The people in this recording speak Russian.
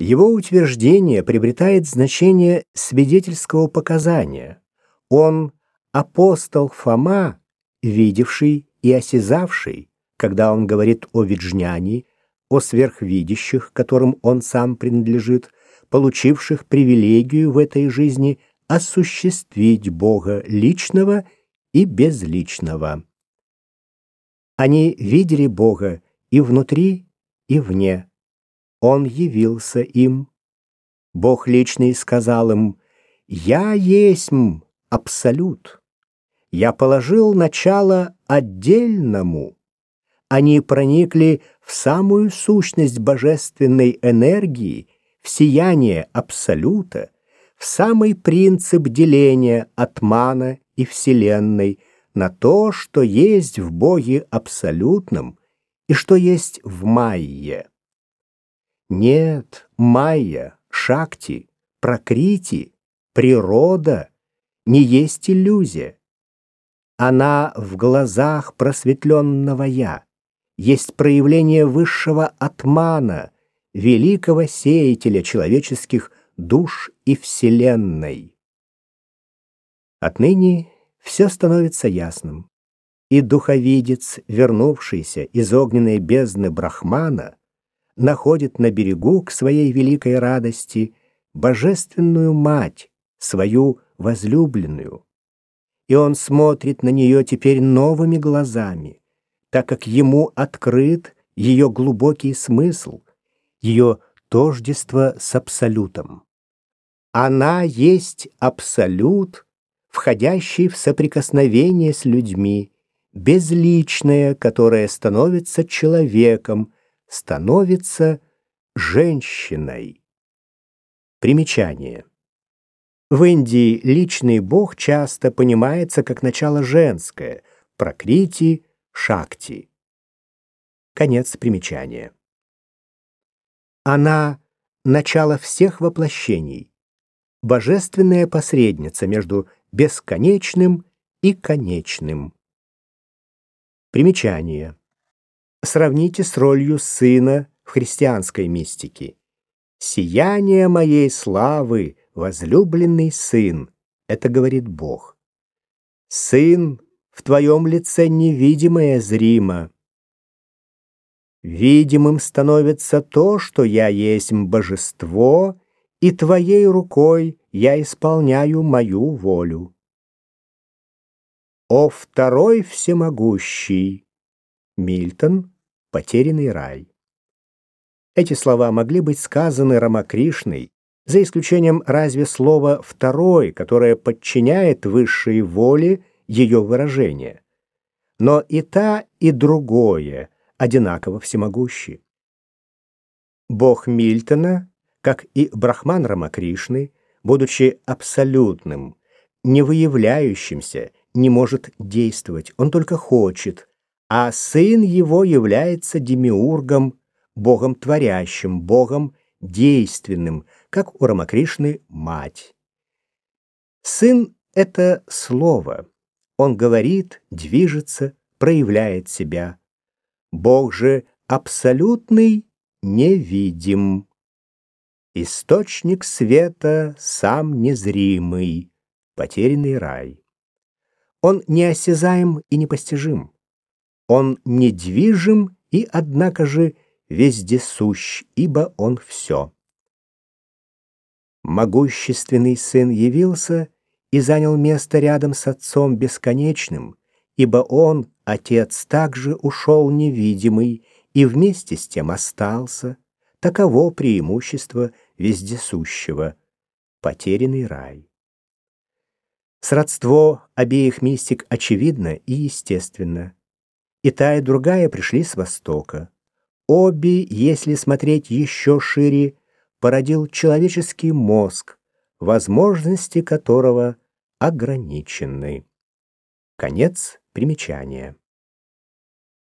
Его утверждение приобретает значение свидетельского показания. Он апостол Фома, видевший и осязавший, когда он говорит о виджняне, о сверхвидящих, которым он сам принадлежит, получивших привилегию в этой жизни осуществить Бога личного и безличного. Они видели Бога и внутри, и вне. Он явился им. Бог личный сказал им, «Я есмь абсолют. Я положил начало отдельному». Они проникли в самую сущность божественной энергии, в сияние абсолюта, в самый принцип деления атмана и Вселенной на то, что есть в Боге абсолютном и что есть в Майе. Нет, Майя, Шакти, Прокрити, природа не есть иллюзия. Она в глазах просветленного «я», есть проявление высшего атмана, великого сеятеля человеческих душ и вселенной. Отныне все становится ясным, и духовидец, вернувшийся из огненной бездны Брахмана, находит на берегу к своей великой радости божественную мать, свою возлюбленную. И он смотрит на нее теперь новыми глазами, так как ему открыт ее глубокий смысл, ее тождество с абсолютом. Она есть абсолют, входящий в соприкосновение с людьми, безличное, которое становится человеком, становится женщиной. Примечание. В Индии личный бог часто понимается как начало женское, прокрити, шакти. Конец примечания. Она — начало всех воплощений, божественная посредница между бесконечным и конечным. Примечание. Сравните с ролью сына в христианской мистике. «Сияние моей славы, возлюбленный сын», — это говорит Бог. «Сын в твоем лице невидимое зримо». Видимым становится то, что я есть божество, и твоей рукой я исполняю мою волю. О второй всемогущий! Мильтон «Потерянный рай». Эти слова могли быть сказаны Рамакришной, за исключением разве слова «второй», которое подчиняет высшей воле ее выражение. Но и та, и другое одинаково всемогущи. Бог Мильтона, как и Брахман Рамакришны, будучи абсолютным, не выявляющимся, не может действовать, он только хочет, а сын его является демиургом, богом творящим, богом действенным, как у Рамакришны мать. Сын — это слово. Он говорит, движется, проявляет себя. Бог же абсолютный невидим. Источник света сам незримый, потерянный рай. Он неосязаем и непостижим. Он недвижим и, однако же, вездесущ, ибо он все. Могущественный сын явился и занял место рядом с отцом бесконечным, ибо он, отец, также ушел невидимый и вместе с тем остался. Таково преимущество вездесущего, потерянный рай. Сродство обеих мистик очевидно и естественно. И та, и другая пришли с Востока. Обе, если смотреть еще шире, породил человеческий мозг, возможности которого ограничены. Конец примечания.